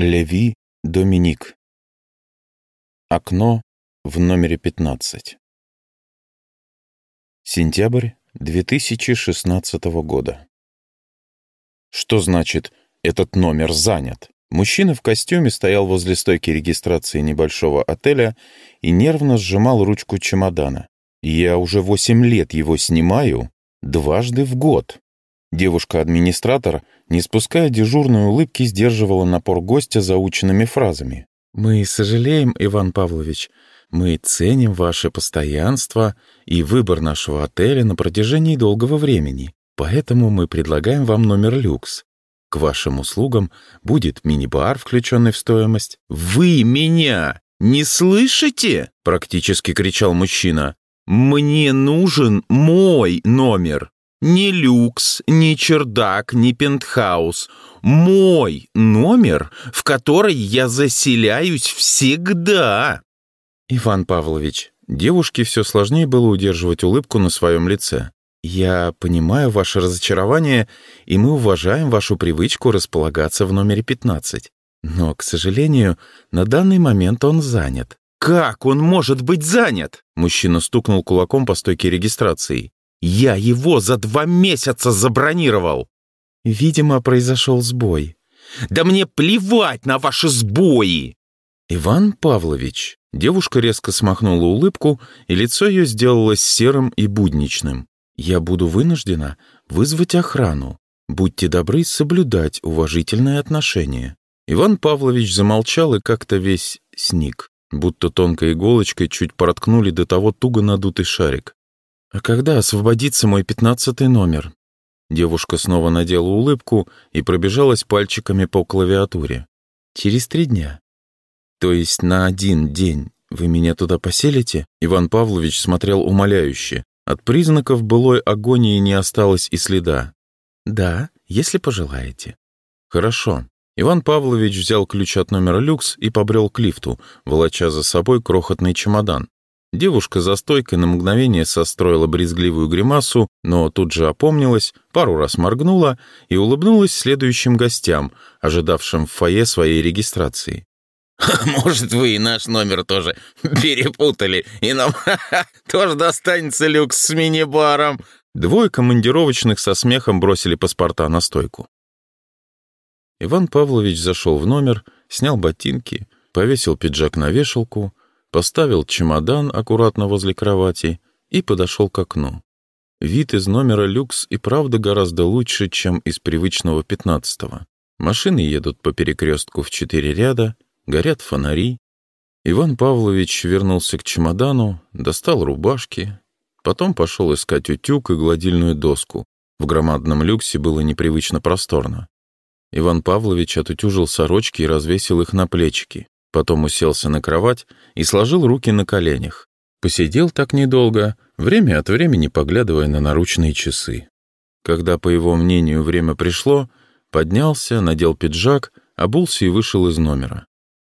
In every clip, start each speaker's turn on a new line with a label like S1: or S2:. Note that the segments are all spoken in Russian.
S1: Леви Доминик. Окно в номере 15. Сентябрь 2016 года. Что значит «этот номер занят»? Мужчина в костюме стоял возле стойки регистрации небольшого отеля и нервно сжимал ручку чемодана. Я уже восемь лет его снимаю дважды в год. Девушка-администратор, не спуская дежурной улыбки, сдерживала напор гостя заученными фразами. «Мы сожалеем, Иван Павлович, мы ценим ваше постоянство и выбор нашего отеля на протяжении долгого времени, поэтому мы предлагаем вам номер люкс. К вашим услугам будет мини-бар, включенный в стоимость». «Вы меня не слышите?» — практически кричал мужчина. «Мне нужен мой номер». Ни люкс, ни чердак, ни пентхаус. Мой номер, в который я заселяюсь всегда. Иван Павлович, девушке все сложнее было удерживать улыбку на своем лице. Я понимаю ваше разочарование, и мы уважаем вашу привычку располагаться в номере 15. Но, к сожалению, на данный момент он занят. «Как он может быть занят?» Мужчина стукнул кулаком по стойке регистрации. Я его за два месяца забронировал. Видимо, произошел сбой. Да мне плевать на ваши сбои! Иван Павлович. Девушка резко смахнула улыбку, и лицо ее сделалось серым и будничным. Я буду вынуждена вызвать охрану. Будьте добры соблюдать уважительное отношение. Иван Павлович замолчал и как-то весь сник, будто тонкой иголочкой чуть проткнули до того туго надутый шарик. «А когда освободится мой пятнадцатый номер?» Девушка снова надела улыбку и пробежалась пальчиками по клавиатуре. «Через три дня». «То есть на один день вы меня туда поселите?» Иван Павлович смотрел умоляюще. От признаков былой агонии не осталось и следа. «Да, если пожелаете». «Хорошо». Иван Павлович взял ключ от номера люкс и побрел к лифту, волоча за собой крохотный чемодан. Девушка за стойкой на мгновение состроила брезгливую гримасу, но тут же опомнилась, пару раз моргнула и улыбнулась следующим гостям, ожидавшим в фойе своей регистрации.
S2: «Может, вы и наш номер тоже перепутали, и нам тоже достанется люкс с мини-баром?»
S1: Двое командировочных со смехом бросили паспорта на стойку. Иван Павлович зашел в номер, снял ботинки, повесил пиджак на вешалку — поставил чемодан аккуратно возле кровати и подошел к окну. Вид из номера люкс и правда гораздо лучше, чем из привычного пятнадцатого. Машины едут по перекрестку в четыре ряда, горят фонари. Иван Павлович вернулся к чемодану, достал рубашки, потом пошел искать утюг и гладильную доску. В громадном люксе было непривычно просторно. Иван Павлович отутюжил сорочки и развесил их на плечики. Потом уселся на кровать и сложил руки на коленях. Посидел так недолго, время от времени поглядывая на наручные часы. Когда, по его мнению, время пришло, поднялся, надел пиджак, обулся и вышел из номера.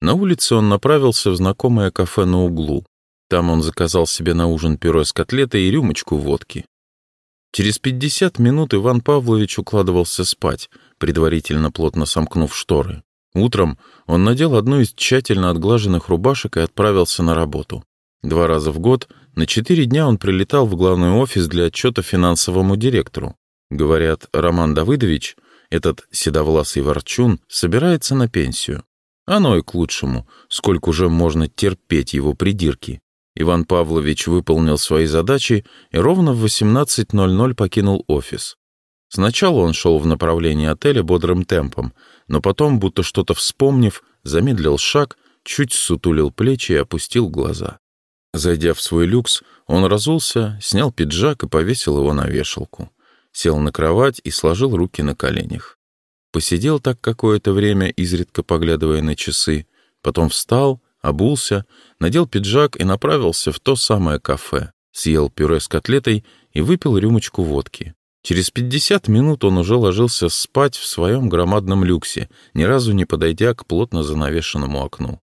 S1: На улице он направился в знакомое кафе на углу. Там он заказал себе на ужин пюре с котлетой и рюмочку водки. Через пятьдесят минут Иван Павлович укладывался спать, предварительно плотно сомкнув шторы. Утром он надел одну из тщательно отглаженных рубашек и отправился на работу. Два раза в год на четыре дня он прилетал в главный офис для отчета финансовому директору. Говорят, Роман Давыдович, этот седовласый ворчун, собирается на пенсию. Оно и к лучшему, сколько уже можно терпеть его придирки. Иван Павлович выполнил свои задачи и ровно в 18.00 покинул офис. Сначала он шел в направлении отеля бодрым темпом, но потом, будто что-то вспомнив, замедлил шаг, чуть сутулил плечи и опустил глаза. Зайдя в свой люкс, он разулся, снял пиджак и повесил его на вешалку. Сел на кровать и сложил руки на коленях. Посидел так какое-то время, изредка поглядывая на часы, потом встал, обулся, надел пиджак и направился в то самое кафе, съел пюре с котлетой и выпил рюмочку водки. Через пятьдесят минут он уже ложился спать в своем громадном люксе, ни разу не подойдя к плотно занавешенному окну.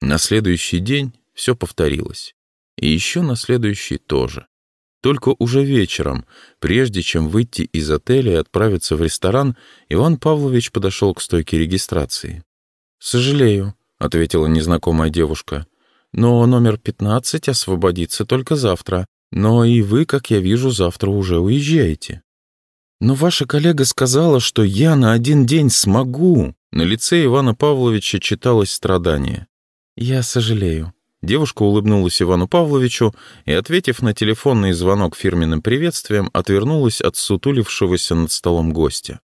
S1: На следующий день все повторилось. И еще на следующий тоже. Только уже вечером, прежде чем выйти из отеля и отправиться в ресторан, Иван Павлович подошел к стойке регистрации. «Сожалею», — ответила незнакомая девушка. «Но номер пятнадцать освободится только завтра. Но и вы, как я вижу, завтра уже уезжаете». «Но ваша коллега сказала, что я на один день смогу». На лице Ивана Павловича читалось страдание. «Я сожалею». Девушка улыбнулась Ивану Павловичу и, ответив на телефонный звонок фирменным приветствием, отвернулась от сутулившегося над столом гостя.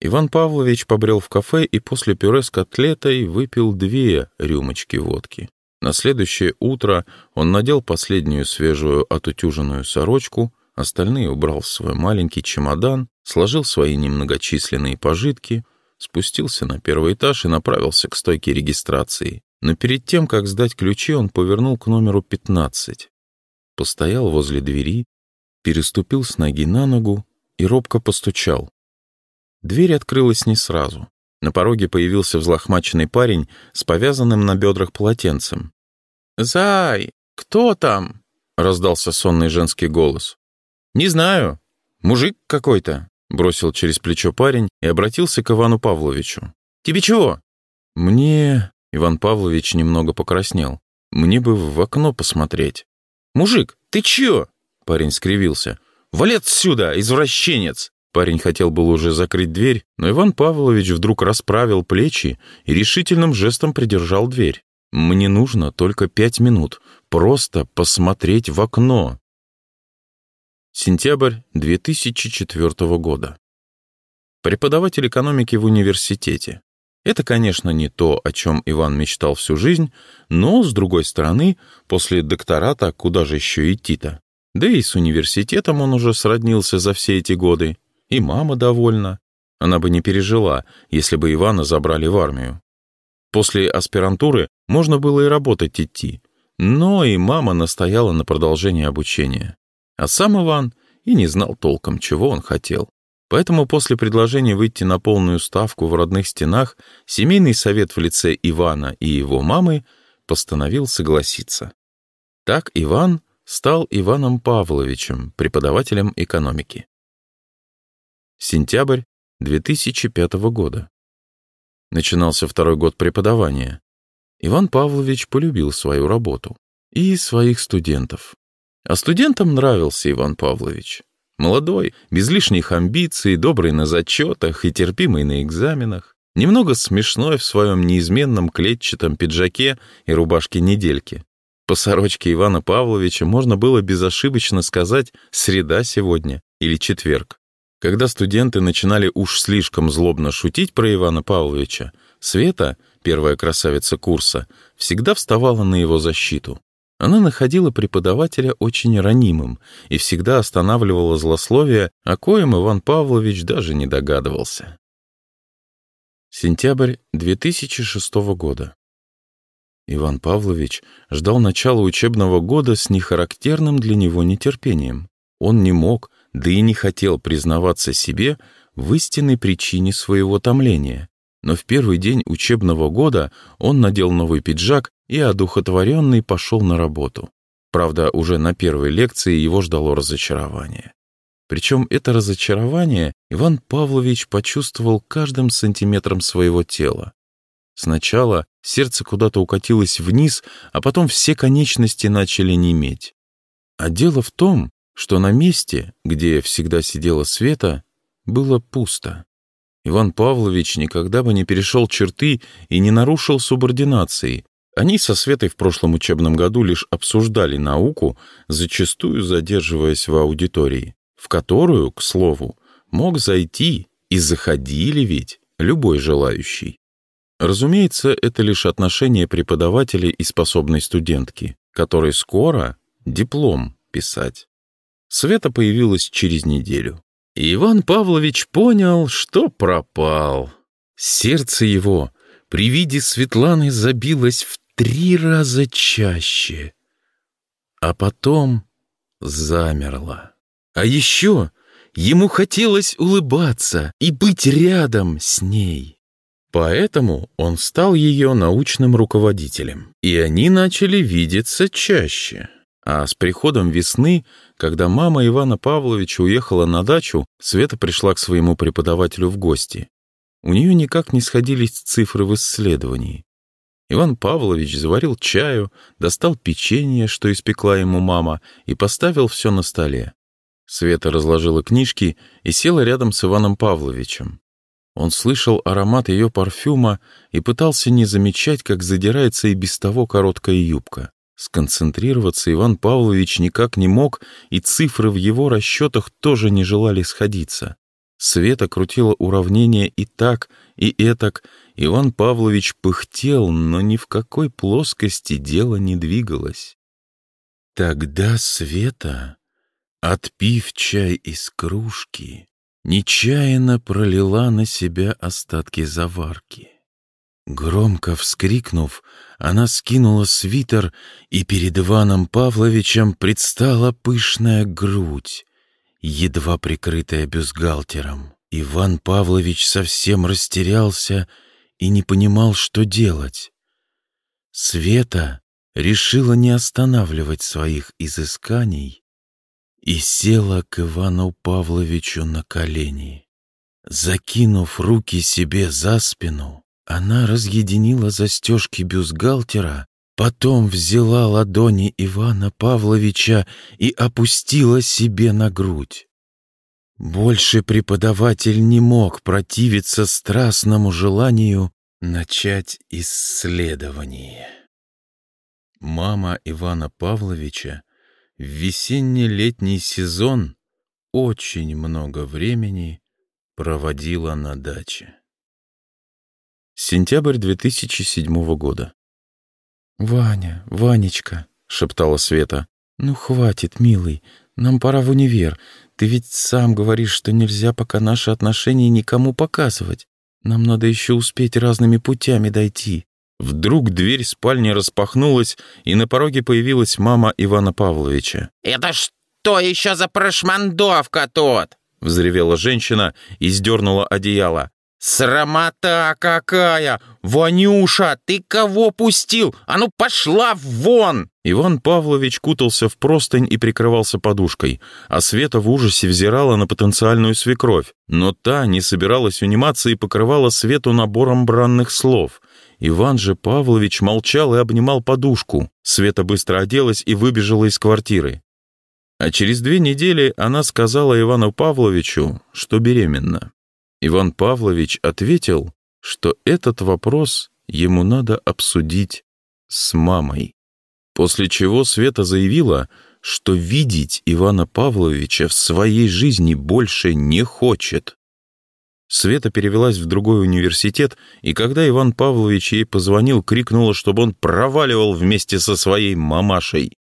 S1: Иван Павлович побрел в кафе и после пюре с котлетой выпил две рюмочки водки. На следующее утро он надел последнюю свежую отутюженную сорочку, остальные убрал в свой маленький чемодан, сложил свои немногочисленные пожитки, спустился на первый этаж и направился к стойке регистрации. Но перед тем, как сдать ключи, он повернул к номеру 15. Постоял возле двери, переступил с ноги на ногу и робко постучал. Дверь открылась не сразу. На пороге появился взлохмаченный парень с повязанным на бедрах полотенцем. «Зай, кто там?» — раздался сонный женский голос. «Не знаю. Мужик какой-то», — бросил через плечо парень и обратился к Ивану Павловичу. «Тебе чего?» «Мне...» Иван Павлович немного покраснел. «Мне бы в окно посмотреть». «Мужик, ты чё?» Парень скривился. «Вали отсюда, извращенец!» Парень хотел был уже закрыть дверь, но Иван Павлович вдруг расправил плечи и решительным жестом придержал дверь. «Мне нужно только пять минут. Просто посмотреть в окно». Сентябрь 2004 года. Преподаватель экономики в университете. Это, конечно, не то, о чем Иван мечтал всю жизнь, но, с другой стороны, после доктората куда же еще идти-то? Да и с университетом он уже сроднился за все эти годы. И мама довольна. Она бы не пережила, если бы Ивана забрали в армию. После аспирантуры можно было и работать идти, но и мама настояла на продолжении обучения. А сам Иван и не знал толком, чего он хотел. Поэтому после предложения выйти на полную ставку в родных стенах семейный совет в лице Ивана и его мамы постановил согласиться. Так Иван стал Иваном Павловичем, преподавателем экономики. Сентябрь 2005 года. Начинался второй год преподавания. Иван Павлович полюбил свою работу и своих студентов. А студентам нравился Иван Павлович. Молодой, без лишних амбиций, добрый на зачетах и терпимый на экзаменах, немного смешной в своем неизменном клетчатом пиджаке и рубашке недельки. По сорочке Ивана Павловича можно было безошибочно сказать «среда сегодня» или «четверг». Когда студенты начинали уж слишком злобно шутить про Ивана Павловича, Света, первая красавица курса, всегда вставала на его защиту. Она находила преподавателя очень ранимым и всегда останавливала злословие, о коем Иван Павлович даже не догадывался. Сентябрь 2006 года. Иван Павлович ждал начала учебного года с нехарактерным для него нетерпением. Он не мог, да и не хотел признаваться себе в истинной причине своего томления. Но в первый день учебного года он надел новый пиджак и, одухотворенный, пошел на работу. Правда, уже на первой лекции его ждало разочарование. Причем это разочарование Иван Павлович почувствовал каждым сантиметром своего тела. Сначала сердце куда-то укатилось вниз, а потом все конечности начали неметь. А дело в том, что на месте, где всегда сидела Света, было пусто. Иван Павлович никогда бы не перешел черты и не нарушил субординации. Они со Светой в прошлом учебном году лишь обсуждали науку, зачастую задерживаясь в аудитории, в которую, к слову, мог зайти и заходили ведь любой желающий. Разумеется, это лишь отношение преподавателя и способной студентки, которой скоро диплом писать. Света появилась через неделю. Иван Павлович понял, что пропал. Сердце его при виде Светланы забилось в три раза чаще, а потом замерло. А еще ему хотелось улыбаться и быть рядом с ней. Поэтому он стал ее научным руководителем, и они начали видеться чаще. А с приходом весны, когда мама Ивана Павловича уехала на дачу, Света пришла к своему преподавателю в гости. у нее никак не сходились цифры в исследовании. Иван Павлович заварил чаю, достал печенье, что испекла ему мама, и поставил все на столе. Света разложила книжки и села рядом с Иваном Павловичем. Он слышал аромат ее парфюма и пытался не замечать, как задирается и без того короткая юбка. Сконцентрироваться Иван Павлович никак не мог, и цифры в его расчетах тоже не желали сходиться. Света крутила уравнения и так, и этак. Иван Павлович пыхтел, но ни в какой плоскости дело не двигалось. Тогда Света, отпив чай из кружки, нечаянно пролила на себя остатки заварки. Громко вскрикнув, она скинула свитер, и перед Иваном Павловичем предстала пышная грудь, едва прикрытая бюстгальтером. Иван Павлович совсем растерялся и не понимал, что делать. Света решила не останавливать своих изысканий и села к Ивану Павловичу на колени. Закинув руки себе за спину, она разъединила застежки бюстгальтера Потом взяла ладони Ивана Павловича и опустила себе на грудь. Больше преподаватель не мог противиться страстному желанию начать исследование. Мама Ивана Павловича в весенне-летний сезон очень много времени проводила на даче. Сентябрь 2007 года. «Ваня, Ванечка», — шептала Света, — «ну хватит, милый, нам пора в универ. Ты ведь сам говоришь, что нельзя пока наши отношения никому показывать. Нам надо еще успеть разными путями дойти». Вдруг дверь спальни распахнулась, и на пороге появилась мама Ивана Павловича.
S2: «Это что еще за прошмандовка тут?»
S1: — взревела женщина и сдернула одеяло.
S2: «Срамота какая! Ванюша, ты кого пустил? А ну пошла вон!»
S1: Иван Павлович кутался в простынь и прикрывался подушкой, а Света в ужасе взирала на потенциальную свекровь. Но та не собиралась униматься и покрывала Свету набором бранных слов. Иван же Павлович молчал и обнимал подушку. Света быстро оделась и выбежала из квартиры. А через две недели она сказала Ивану Павловичу, что беременна. Иван Павлович ответил, что этот вопрос ему надо обсудить с мамой. После чего Света заявила, что видеть Ивана Павловича в своей жизни больше не хочет. Света перевелась в другой университет, и когда Иван Павлович ей позвонил, крикнула, чтобы он проваливал вместе со своей мамашей.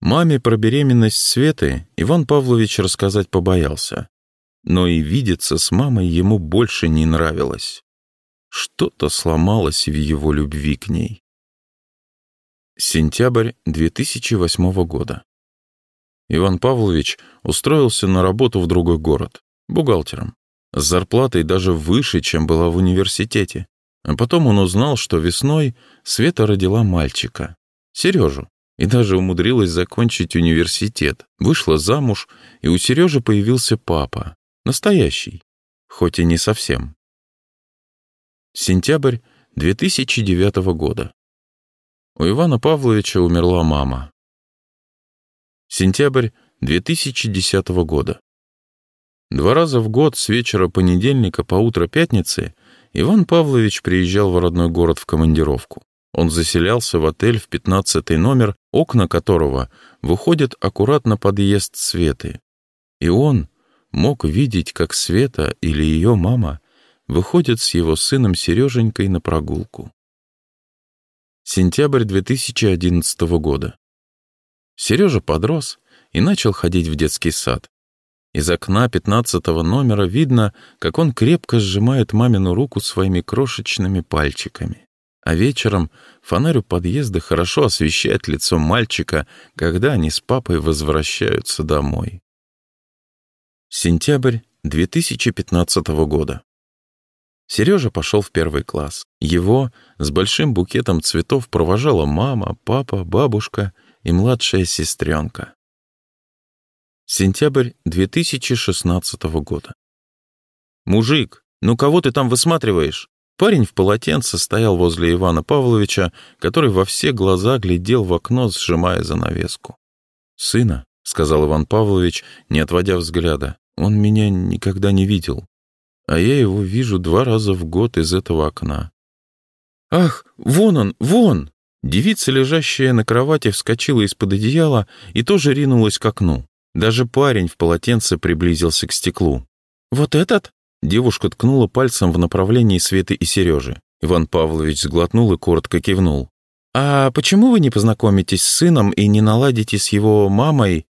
S1: Маме про беременность Светы Иван Павлович рассказать побоялся но и видеться с мамой ему больше не нравилось. Что-то сломалось в его любви к ней. Сентябрь 2008 года. Иван Павлович устроился на работу в другой город, бухгалтером, с зарплатой даже выше, чем была в университете. А потом он узнал, что весной Света родила мальчика, Сережу, и даже умудрилась закончить университет, вышла замуж, и у Сережи появился папа, Настоящий, хоть и не совсем. Сентябрь 2009 года. У Ивана Павловича умерла мама. Сентябрь 2010 года. Два раза в год с вечера понедельника по утро пятницы Иван Павлович приезжал в родной город в командировку. Он заселялся в отель в пятнадцатый номер, окна которого выходят аккуратно подъезд Светы. И он, мог видеть, как Света или ее мама выходят с его сыном Сереженькой на прогулку. Сентябрь 2011 года. Сережа подрос и начал ходить в детский сад. Из окна пятнадцатого номера видно, как он крепко сжимает мамину руку своими крошечными пальчиками. А вечером фонарь у подъезда хорошо освещает лицо мальчика, когда они с папой возвращаются домой. Сентябрь 2015 года. Сережа пошел в первый класс. Его с большим букетом цветов провожала мама, папа, бабушка и младшая сестренка. Сентябрь 2016 года. Мужик, «Ну кого ты там высматриваешь?» Парень в полотенце стоял возле Ивана Павловича, который во все глаза глядел в окно, сжимая занавеску. «Сына», — сказал Иван Павлович, не отводя взгляда, — «он меня никогда не видел, а я его вижу два раза в год из этого окна». «Ах, вон он, вон!» Девица, лежащая на кровати, вскочила из-под одеяла и тоже ринулась к окну. Даже парень в полотенце приблизился к стеклу. «Вот этот?» Девушка ткнула пальцем в направлении Светы и Сережи. Иван Павлович сглотнул и коротко кивнул. «А почему вы не познакомитесь с сыном и не наладите с его мамой,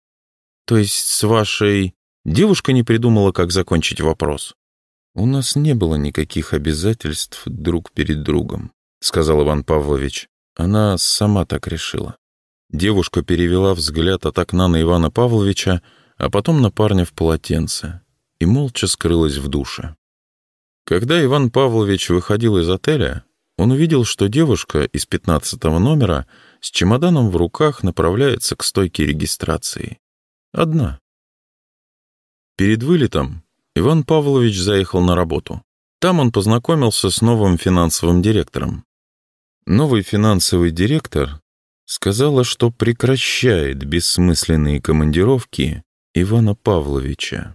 S1: то есть с вашей...» Девушка не придумала, как закончить вопрос. «У нас не было никаких обязательств друг перед другом», — сказал Иван Павлович. Она сама так решила. Девушка перевела взгляд от окна на Ивана Павловича, а потом на парня в полотенце и молча скрылась в душе. Когда Иван Павлович выходил из отеля, он увидел, что девушка из пятнадцатого номера с чемоданом в руках направляется к стойке регистрации. Одна. Перед вылетом Иван Павлович заехал на работу. Там он познакомился с новым финансовым директором. Новый финансовый директор сказала, что прекращает бессмысленные командировки Ивана Павловича.